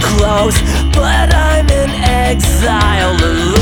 close, but I'm in exile alone.